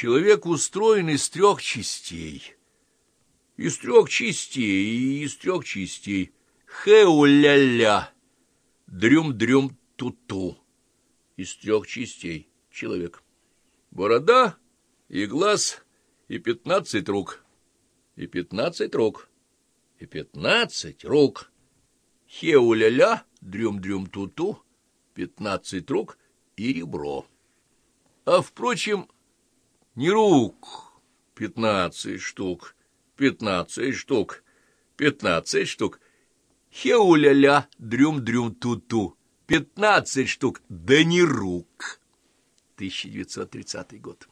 Человек устроен из трех частей. Из трех частей из трех частей. Хеу-ля-ля, дрюм-дрюм-ту-ту. Из трех частей человек. Борода и глаз и пятнадцать рук. И пятнадцать рук. И пятнадцать рук. Хеу-ля-ля, дрюм-дрюм-ту-ту, пятнадцать рук и ребро. А, впрочем, не рук пятнадцать штук, пятнадцать штук, пятнадцать штук. Хеу-ля-ля, дрюм-дрюм-ту-ту, пятнадцать штук, да не рук. 1930 год.